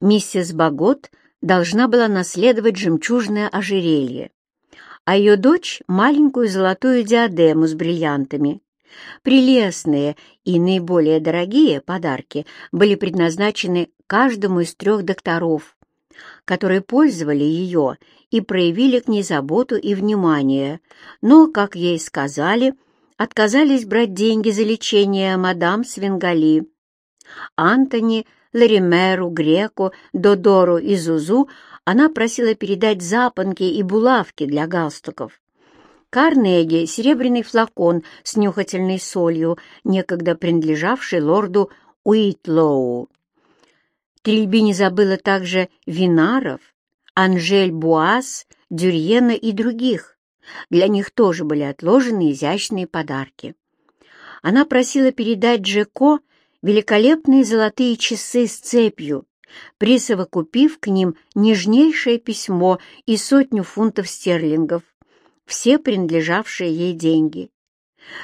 Миссис Багот должна была наследовать жемчужное ожерелье, а ее дочь — маленькую золотую диадему с бриллиантами. Прелестные и наиболее дорогие подарки были предназначены каждому из трех докторов, которые пользовали ее и проявили к ней заботу и внимание, но, как ей сказали, отказались брать деньги за лечение мадам Свенгали. Антони, Ларимеру, Греку, Додору и Зузу она просила передать запонки и булавки для галстуков. Карнеги — серебряный флакон с нюхательной солью, некогда принадлежавший лорду Уитлоу. Трильби не забыла также Винаров, Анжель Буас, Дюрьена и других. Для них тоже были отложены изящные подарки. Она просила передать Джеко великолепные золотые часы с цепью, присовокупив к ним нежнейшее письмо и сотню фунтов стерлингов, все принадлежавшие ей деньги.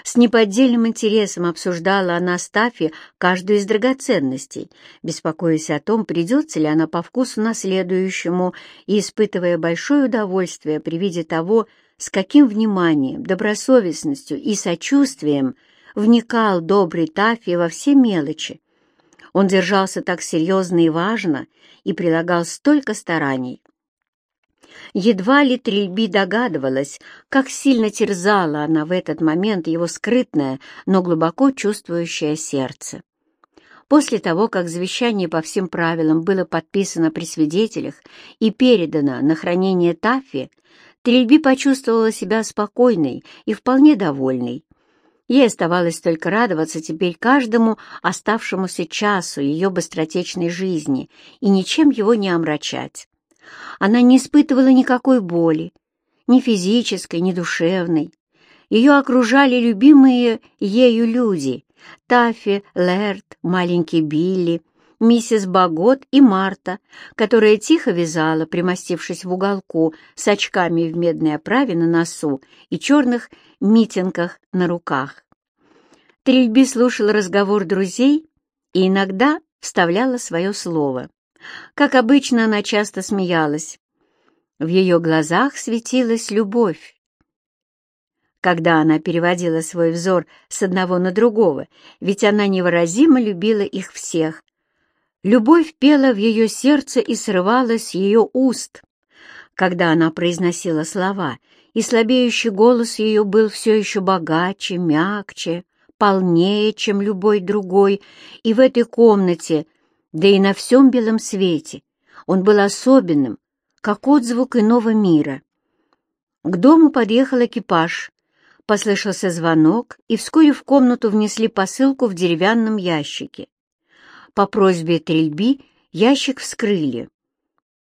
С неподдельным интересом обсуждала она Стафи каждую из драгоценностей, беспокоясь о том, придется ли она по вкусу наследующему и испытывая большое удовольствие при виде того, с каким вниманием, добросовестностью и сочувствием вникал добрый Тафи во все мелочи. Он держался так серьезно и важно и прилагал столько стараний. Едва ли Трильби догадывалась, как сильно терзала она в этот момент его скрытное, но глубоко чувствующее сердце. После того, как завещание по всем правилам было подписано при свидетелях и передано на хранение Таффи, Трильби почувствовала себя спокойной и вполне довольной. Ей оставалось только радоваться теперь каждому оставшемуся часу ее быстротечной жизни и ничем его не омрачать. Она не испытывала никакой боли, ни физической, ни душевной. Ее окружали любимые ею люди — Таффи, Лерт, маленький Билли, миссис Багот и Марта, которая тихо вязала, примостившись в уголку, с очками в медной оправе на носу и черных митингах на руках. Трильби слушала разговор друзей и иногда вставляла свое слово. Как обычно, она часто смеялась. В ее глазах светилась любовь. Когда она переводила свой взор с одного на другого, ведь она невыразимо любила их всех. Любовь пела в ее сердце и срывалась с ее уст. Когда она произносила слова, и слабеющий голос ее был все еще богаче, мягче, полнее, чем любой другой, и в этой комнате да и на всем белом свете он был особенным, как отзвук иного мира. К дому подъехал экипаж, послышался звонок, и вскоре в комнату внесли посылку в деревянном ящике. По просьбе Трильби ящик вскрыли.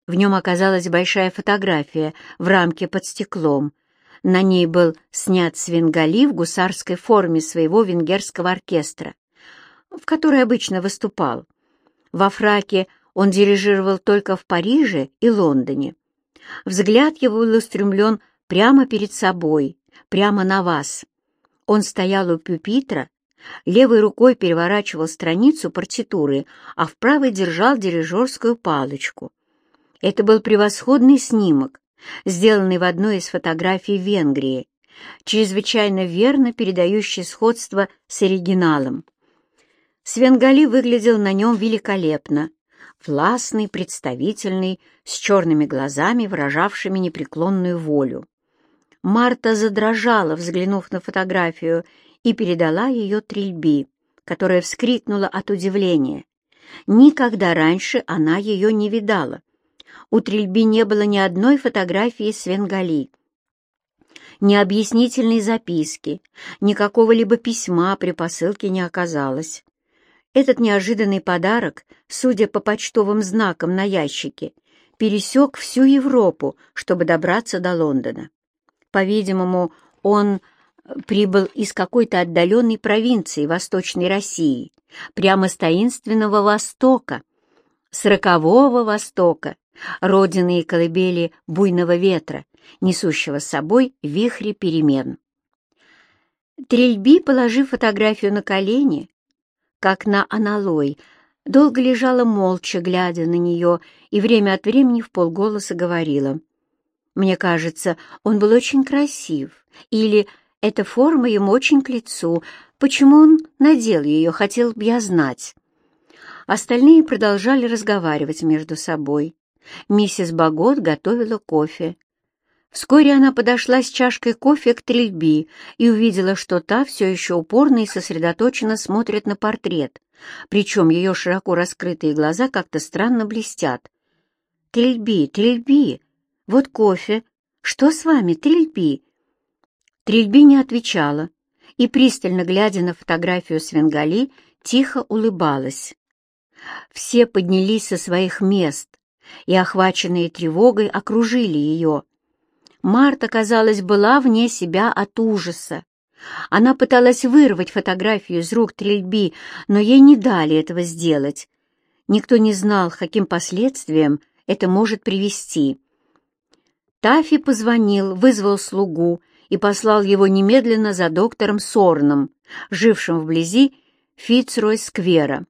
В нем оказалась большая фотография в рамке под стеклом. На ней был снят свингали в гусарской форме своего венгерского оркестра, в которой обычно выступал. Во фраке он дирижировал только в Париже и Лондоне. Взгляд его был устремлен прямо перед собой, прямо на вас. Он стоял у пюпитра, левой рукой переворачивал страницу партитуры, а в правой держал дирижерскую палочку. Это был превосходный снимок, сделанный в одной из фотографий Венгрии, чрезвычайно верно передающий сходство с оригиналом. Свенгали выглядел на нем великолепно, властный, представительный, с черными глазами, выражавшими непреклонную волю. Марта задрожала, взглянув на фотографию, и передала ее Трильби, которая вскрикнула от удивления. Никогда раньше она ее не видала. У Трильби не было ни одной фотографии Свенгали. Ни объяснительной записки, ни какого-либо письма при посылке не оказалось. Этот неожиданный подарок, судя по почтовым знакам на ящике, пересек всю Европу, чтобы добраться до Лондона. По-видимому, он прибыл из какой-то отдаленной провинции Восточной России, прямо с таинственного Востока, с рокового Востока, родины и колыбели буйного ветра, несущего с собой вихри перемен. Трельби, положив фотографию на колени, как на аналой, долго лежала молча, глядя на нее, и время от времени в полголоса говорила. «Мне кажется, он был очень красив», или «эта форма ему очень к лицу, почему он надел ее, хотел бы я знать». Остальные продолжали разговаривать между собой. Миссис Багот готовила кофе. Вскоре она подошла с чашкой кофе к Трильби и увидела, что та все еще упорно и сосредоточенно смотрит на портрет, причем ее широко раскрытые глаза как-то странно блестят. «Трильби, Трильби, вот кофе. Что с вами, Трильби?» Трильби не отвечала и, пристально глядя на фотографию Свенгали, тихо улыбалась. Все поднялись со своих мест и, охваченные тревогой, окружили ее. Марта, казалось, была вне себя от ужаса. Она пыталась вырвать фотографию из рук Трильби, но ей не дали этого сделать. Никто не знал, каким последствиям это может привести. Тафи позвонил, вызвал слугу и послал его немедленно за доктором Сорном, жившим вблизи Фицрой-сквера.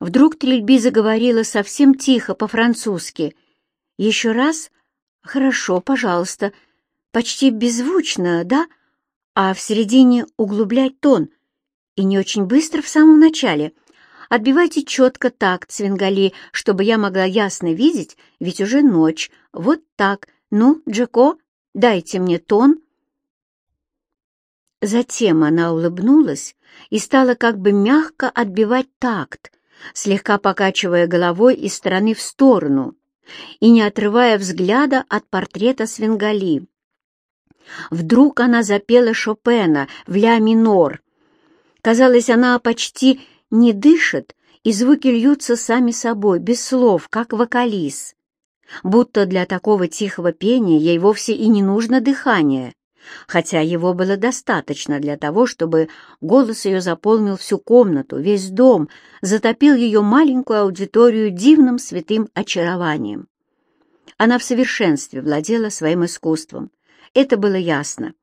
Вдруг Трильби заговорила совсем тихо по-французски. «Еще раз? Хорошо, пожалуйста. Почти беззвучно, да? А в середине углублять тон. И не очень быстро в самом начале. Отбивайте четко так, Цвенгали, чтобы я могла ясно видеть, ведь уже ночь. Вот так. Ну, Джеко, дайте мне тон». Затем она улыбнулась и стала как бы мягко отбивать такт, слегка покачивая головой из стороны в сторону и не отрывая взгляда от портрета Свенгали. Вдруг она запела Шопена в ля минор. Казалось, она почти не дышит, и звуки льются сами собой, без слов, как вокалист. Будто для такого тихого пения ей вовсе и не нужно дыхание хотя его было достаточно для того, чтобы голос ее заполнил всю комнату, весь дом, затопил ее маленькую аудиторию дивным святым очарованием. Она в совершенстве владела своим искусством, это было ясно.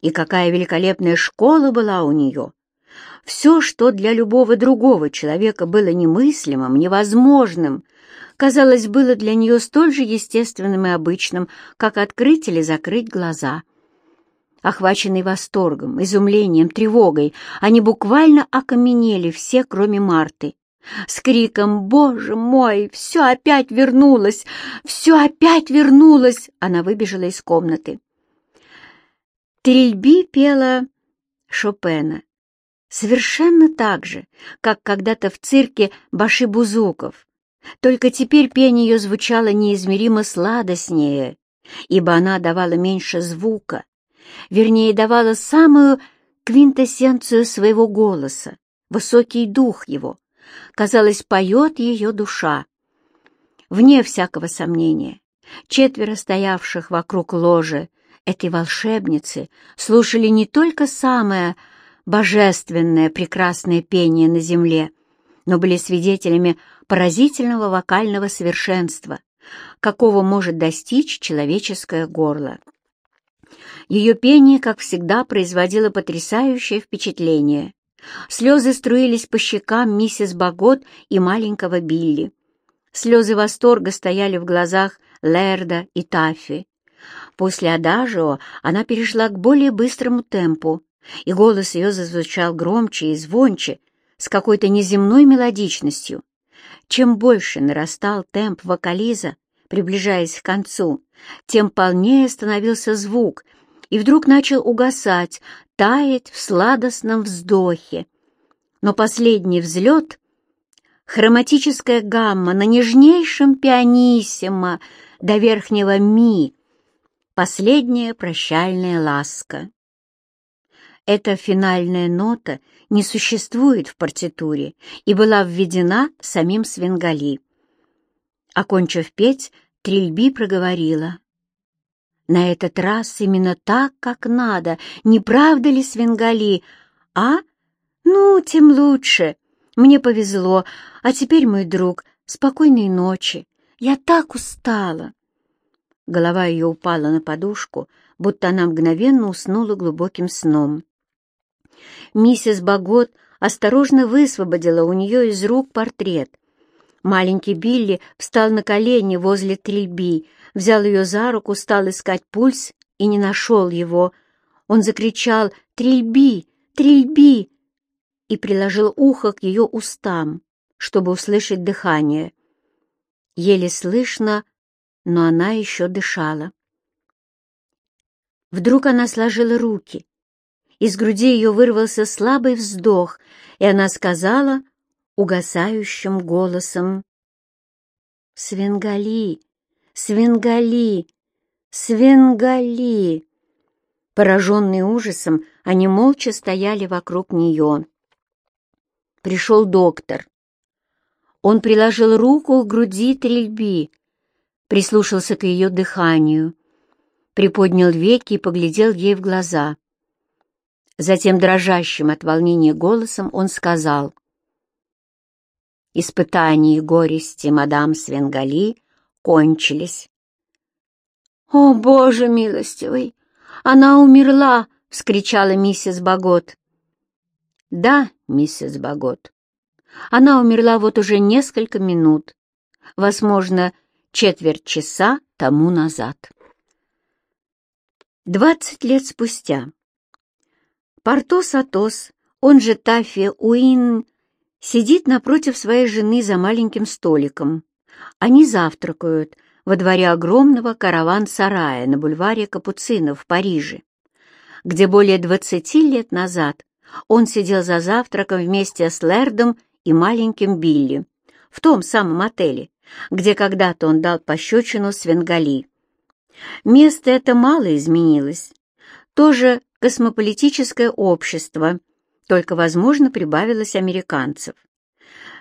И какая великолепная школа была у нее! Все, что для любого другого человека было немыслимым, невозможным, казалось, было для нее столь же естественным и обычным, как открыть или закрыть глаза — Охваченные восторгом, изумлением, тревогой, они буквально окаменели все, кроме Марты. С криком «Боже мой! Все опять вернулось! Все опять вернулось!» Она выбежала из комнаты. Трильби пела Шопена. Совершенно так же, как когда-то в цирке Башибузуков. Только теперь пение ее звучало неизмеримо сладостнее, ибо она давала меньше звука, вернее, давала самую квинтэссенцию своего голоса, высокий дух его. Казалось, поет ее душа. Вне всякого сомнения, четверо стоявших вокруг ложи этой волшебницы слушали не только самое божественное прекрасное пение на земле, но были свидетелями поразительного вокального совершенства, какого может достичь человеческое горло. Ее пение, как всегда, производило потрясающее впечатление. Слезы струились по щекам миссис Багот и маленького Билли. Слезы восторга стояли в глазах Лерда и Таффи. После адажио она перешла к более быстрому темпу, и голос ее зазвучал громче и звонче, с какой-то неземной мелодичностью. Чем больше нарастал темп вокализа, приближаясь к концу, тем полнее становился звук — и вдруг начал угасать, таять в сладостном вздохе. Но последний взлет, хроматическая гамма на нежнейшем пианиссимо до верхнего ми, последняя прощальная ласка. Эта финальная нота не существует в партитуре и была введена самим Свенгали. Окончив петь, Трильби проговорила. На этот раз именно так, как надо, не правда ли, Свенгали? А? Ну, тем лучше. Мне повезло. А теперь, мой друг, спокойной ночи. Я так устала. Голова ее упала на подушку, будто она мгновенно уснула глубоким сном. Миссис Багот осторожно высвободила у нее из рук портрет. Маленький Билли встал на колени возле Трильби, взял ее за руку, стал искать пульс и не нашел его. Он закричал «Трильби! Трильби!» и приложил ухо к ее устам, чтобы услышать дыхание. Еле слышно, но она еще дышала. Вдруг она сложила руки. Из груди ее вырвался слабый вздох, и она сказала угасающим голосом «Свенгали! Свенгали! Свенгали!» Пораженные ужасом, они молча стояли вокруг нее. Пришел доктор. Он приложил руку к груди трельби, прислушался к ее дыханию, приподнял веки и поглядел ей в глаза. Затем дрожащим от волнения голосом он сказал, «Испытания и горести мадам Свенгали кончились». «О, Боже милостивый! Она умерла!» — вскричала миссис Багот. «Да, миссис Багот. Она умерла вот уже несколько минут, возможно, четверть часа тому назад». Двадцать лет спустя Портос Атос, он же Тафи Уин, сидит напротив своей жены за маленьким столиком. Они завтракают во дворе огромного караван-сарая на бульваре Капуцинов в Париже, где более двадцати лет назад он сидел за завтраком вместе с Лердом и маленьким Билли в том самом отеле, где когда-то он дал пощечину Свенгали. Место это мало изменилось. Тоже космополитическое общество, только, возможно, прибавилось американцев.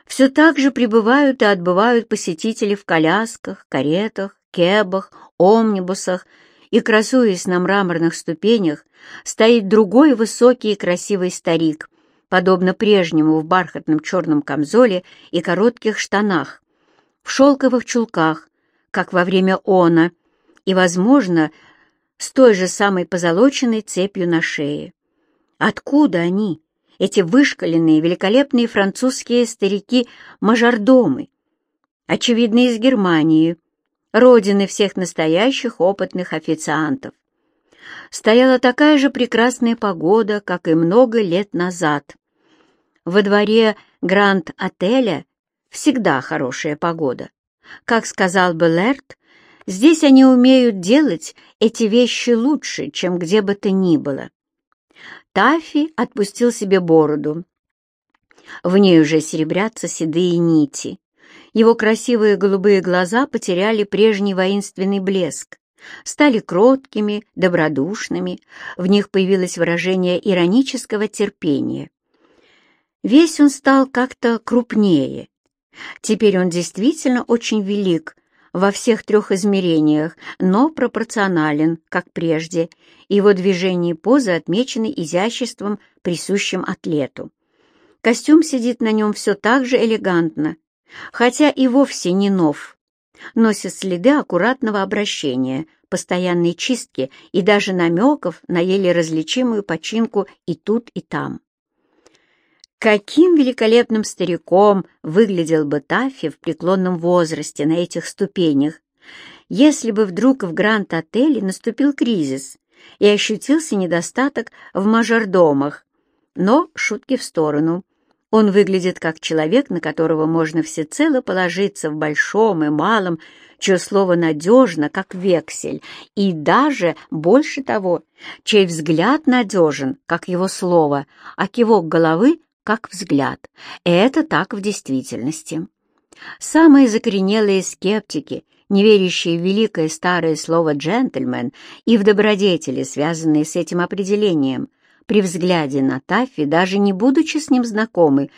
Все так же прибывают и отбывают посетители в колясках, каретах, кебах, омнибусах, и, красуясь на мраморных ступенях, стоит другой высокий и красивый старик, подобно прежнему в бархатном черном камзоле и коротких штанах, в шелковых чулках, как во время она, и, возможно, с той же самой позолоченной цепью на шее. Откуда они, эти вышкаленные, великолепные французские старики-мажордомы? Очевидно, из Германии, родины всех настоящих опытных официантов. Стояла такая же прекрасная погода, как и много лет назад. Во дворе Гранд-отеля всегда хорошая погода. Как сказал бы Лерт, Здесь они умеют делать эти вещи лучше, чем где бы то ни было. Таффи отпустил себе бороду. В ней уже серебрятся седые нити. Его красивые голубые глаза потеряли прежний воинственный блеск, стали кроткими, добродушными, в них появилось выражение иронического терпения. Весь он стал как-то крупнее. Теперь он действительно очень велик во всех трех измерениях, но пропорционален, как прежде, его движения и позы отмечены изяществом, присущим атлету. Костюм сидит на нем все так же элегантно, хотя и вовсе не нов, носит следы аккуратного обращения, постоянной чистки и даже намеков на еле различимую починку и тут, и там. Каким великолепным стариком выглядел бы Таффи в преклонном возрасте на этих ступенях, если бы вдруг в Гранд-отеле наступил кризис и ощутился недостаток в мажордомах. Но шутки в сторону. Он выглядит как человек, на которого можно всецело положиться в большом и малом, чье слово надежно, как вексель, и даже, больше того, чей взгляд надежен, как его слово, а кивок головы как взгляд. Это так в действительности. Самые закоренелые скептики, не верящие в великое старое слово «джентльмен» и в добродетели, связанные с этим определением, при взгляде на Таффи, даже не будучи с ним знакомы,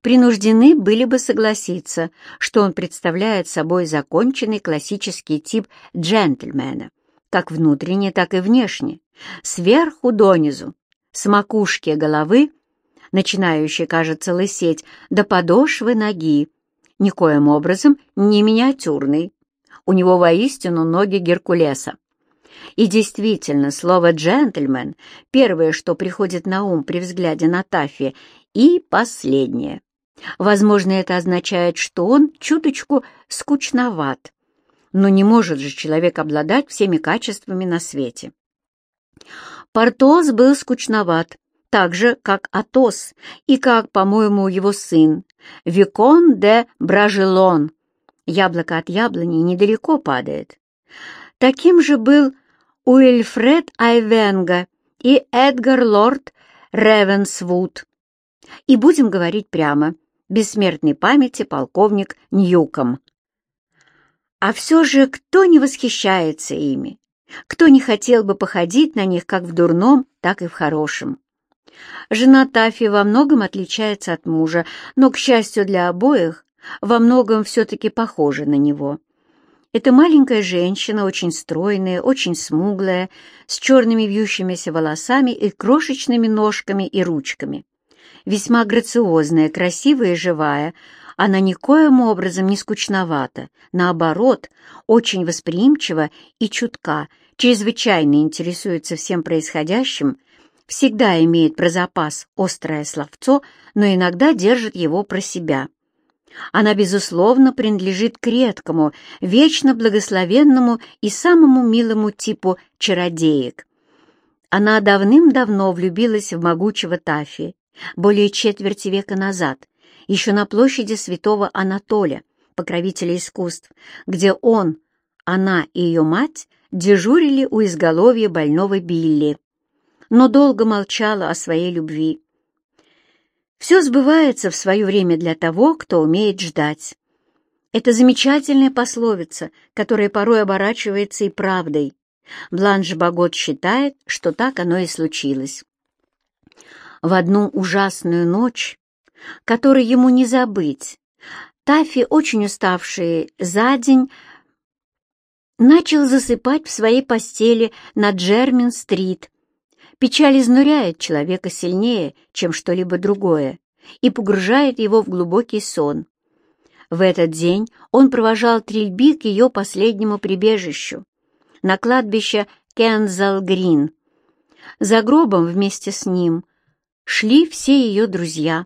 принуждены были бы согласиться, что он представляет собой законченный классический тип джентльмена, как внутренне, так и внешне, сверху донизу, с макушки головы начинающий, кажется, лысеть, до подошвы ноги, никоим образом не миниатюрный. У него воистину ноги Геркулеса. И действительно, слово «джентльмен» — первое, что приходит на ум при взгляде на Таффи, и последнее. Возможно, это означает, что он чуточку скучноват. Но не может же человек обладать всеми качествами на свете. Портос был скучноват, так же, как Атос и как, по-моему, его сын, Викон де Бражелон. Яблоко от яблони недалеко падает. Таким же был Уильфред Айвенга и Эдгар Лорд Ревенсвуд. И будем говорить прямо, бессмертной памяти полковник Ньюком. А все же кто не восхищается ими? Кто не хотел бы походить на них как в дурном, так и в хорошем? Жена Тафи во многом отличается от мужа, но, к счастью для обоих, во многом все-таки похожа на него. Это маленькая женщина, очень стройная, очень смуглая, с черными вьющимися волосами и крошечными ножками и ручками. Весьма грациозная, красивая и живая, она никоим образом не скучновата, наоборот, очень восприимчива и чутка, чрезвычайно интересуется всем происходящим, всегда имеет про запас острое словцо, но иногда держит его про себя. Она, безусловно, принадлежит к редкому, вечно благословенному и самому милому типу чародеек. Она давным-давно влюбилась в могучего Тафи, более четверти века назад, еще на площади святого Анатолия, покровителя искусств, где он, она и ее мать дежурили у изголовья больного Билли. Но долго молчала о своей любви. Все сбывается в свое время для того, кто умеет ждать. Это замечательная пословица, которая порой оборачивается и правдой. Бланш Багот считает, что так оно и случилось. В одну ужасную ночь, которой ему не забыть, Таффи, очень уставший за день, начал засыпать в своей постели на Джермин-стрит, Печаль изнуряет человека сильнее, чем что-либо другое, и погружает его в глубокий сон. В этот день он провожал Трильби к ее последнему прибежищу, на кладбище Кензал-Грин. За гробом вместе с ним шли все ее друзья.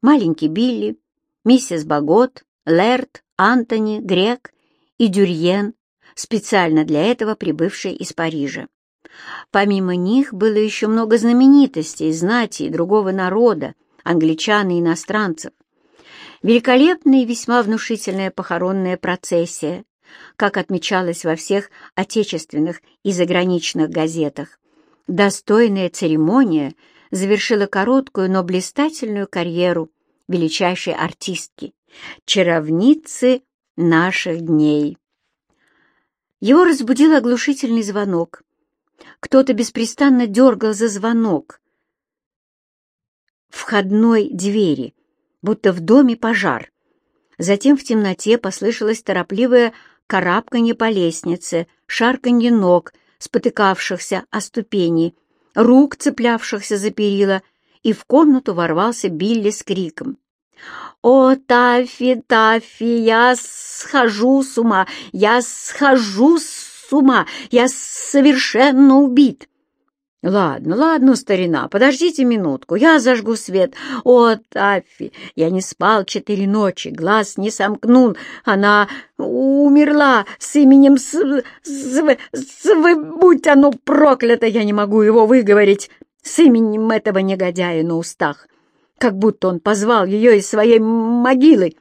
Маленький Билли, миссис Багот, Лерт, Антони, Грек и Дюрьен, специально для этого прибывшие из Парижа. Помимо них было еще много знаменитостей, знати и другого народа, англичан и иностранцев. Великолепная и весьма внушительная похоронная процессия, как отмечалось во всех отечественных и заграничных газетах. Достойная церемония завершила короткую, но блистательную карьеру величайшей артистки, чаровницы наших дней. Его разбудил оглушительный звонок. Кто-то беспрестанно дергал за звонок входной двери, будто в доме пожар. Затем в темноте послышалось торопливое карабканье по лестнице, шарканье ног, спотыкавшихся о ступени, рук, цеплявшихся за перила, и в комнату ворвался Билли с криком. «О, Таффи, Таффи, я схожу с ума! Я схожу с с ума! Я совершенно убит!» «Ладно, ладно, старина, подождите минутку, я зажгу свет. О, Таффи, я не спал четыре ночи, глаз не сомкнул, она умерла с именем с... с... с... будь оно проклято, я не могу его выговорить, с именем этого негодяя на устах, как будто он позвал ее из своей могилы.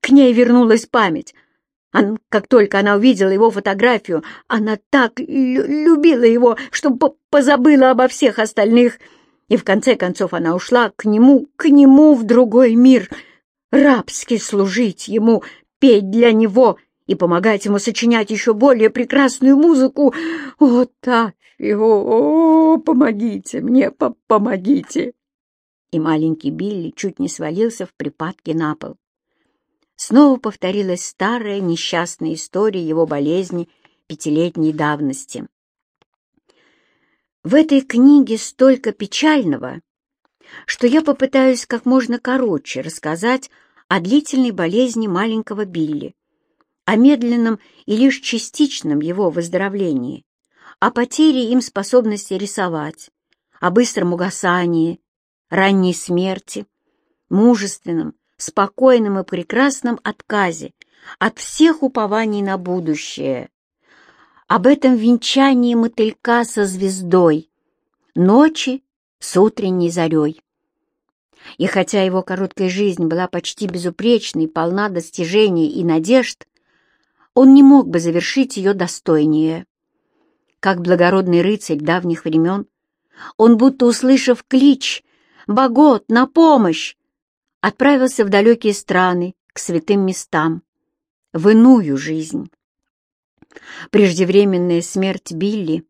К ней вернулась память, она, как только она увидела его фотографию, она так любила его, что позабыла обо всех остальных. И в конце концов она ушла к нему, к нему в другой мир, рабски служить ему, петь для него и помогать ему сочинять еще более прекрасную музыку. О, Таффи, о, помогите мне, по помогите!» И маленький Билли чуть не свалился в припадке на пол. Снова повторилась старая несчастная история его болезни пятилетней давности. В этой книге столько печального, что я попытаюсь как можно короче рассказать о длительной болезни маленького Билли, о медленном и лишь частичном его выздоровлении, о потере им способности рисовать, о быстром угасании, ранней смерти, мужественном, спокойном и прекрасном отказе от всех упований на будущее, об этом венчании мотылька со звездой, ночи с утренней зарей. И хотя его короткая жизнь была почти безупречной, полна достижений и надежд, он не мог бы завершить ее достойнее. Как благородный рыцарь давних времен, он, будто услышав клич «Богот, на помощь!», отправился в далекие страны, к святым местам, в иную жизнь. Преждевременная смерть Билли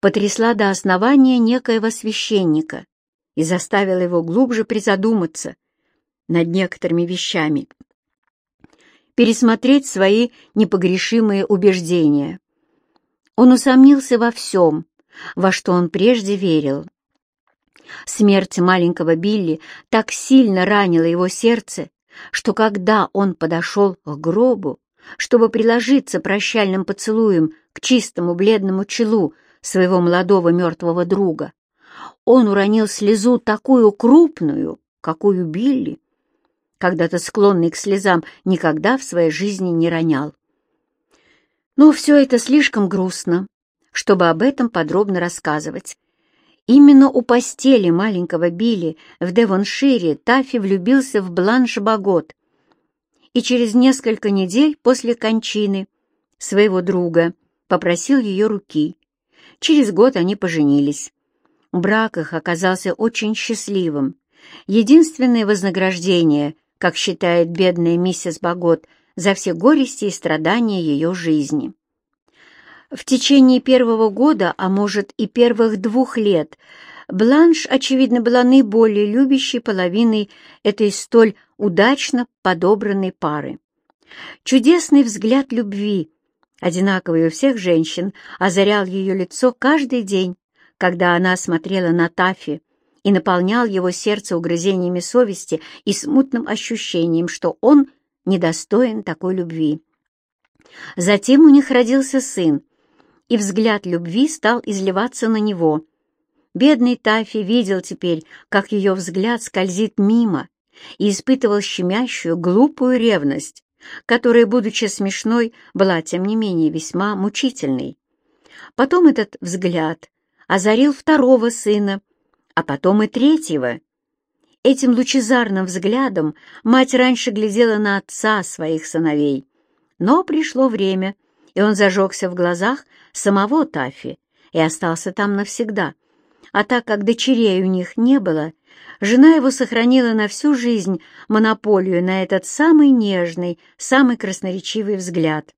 потрясла до основания некоего священника и заставила его глубже призадуматься над некоторыми вещами, пересмотреть свои непогрешимые убеждения. Он усомнился во всем, во что он прежде верил. Смерть маленького Билли так сильно ранила его сердце, что когда он подошел к гробу, чтобы приложиться прощальным поцелуем к чистому бледному челу своего молодого мертвого друга, он уронил слезу такую крупную, какую Билли, когда-то склонный к слезам, никогда в своей жизни не ронял. Но все это слишком грустно, чтобы об этом подробно рассказывать. Именно у постели маленького Билли в Девоншире Таффи влюбился в Бланш Багот, и через несколько недель после кончины своего друга попросил ее руки. Через год они поженились. Брак их оказался очень счастливым. Единственное вознаграждение, как считает бедная миссис Багот, за все горести и страдания ее жизни. В течение первого года, а может и первых двух лет, Бланш, очевидно, была наиболее любящей половиной этой столь удачно подобранной пары. Чудесный взгляд любви, одинаковый у всех женщин, озарял ее лицо каждый день, когда она смотрела на Тафи и наполнял его сердце угрызениями совести и смутным ощущением, что он недостоин такой любви. Затем у них родился сын, и взгляд любви стал изливаться на него — Бедный Таффи видел теперь, как ее взгляд скользит мимо, и испытывал щемящую, глупую ревность, которая, будучи смешной, была, тем не менее, весьма мучительной. Потом этот взгляд озарил второго сына, а потом и третьего. Этим лучезарным взглядом мать раньше глядела на отца своих сыновей. Но пришло время, и он зажегся в глазах самого Таффи и остался там навсегда — а так как дочерей у них не было, жена его сохранила на всю жизнь монополию на этот самый нежный, самый красноречивый взгляд.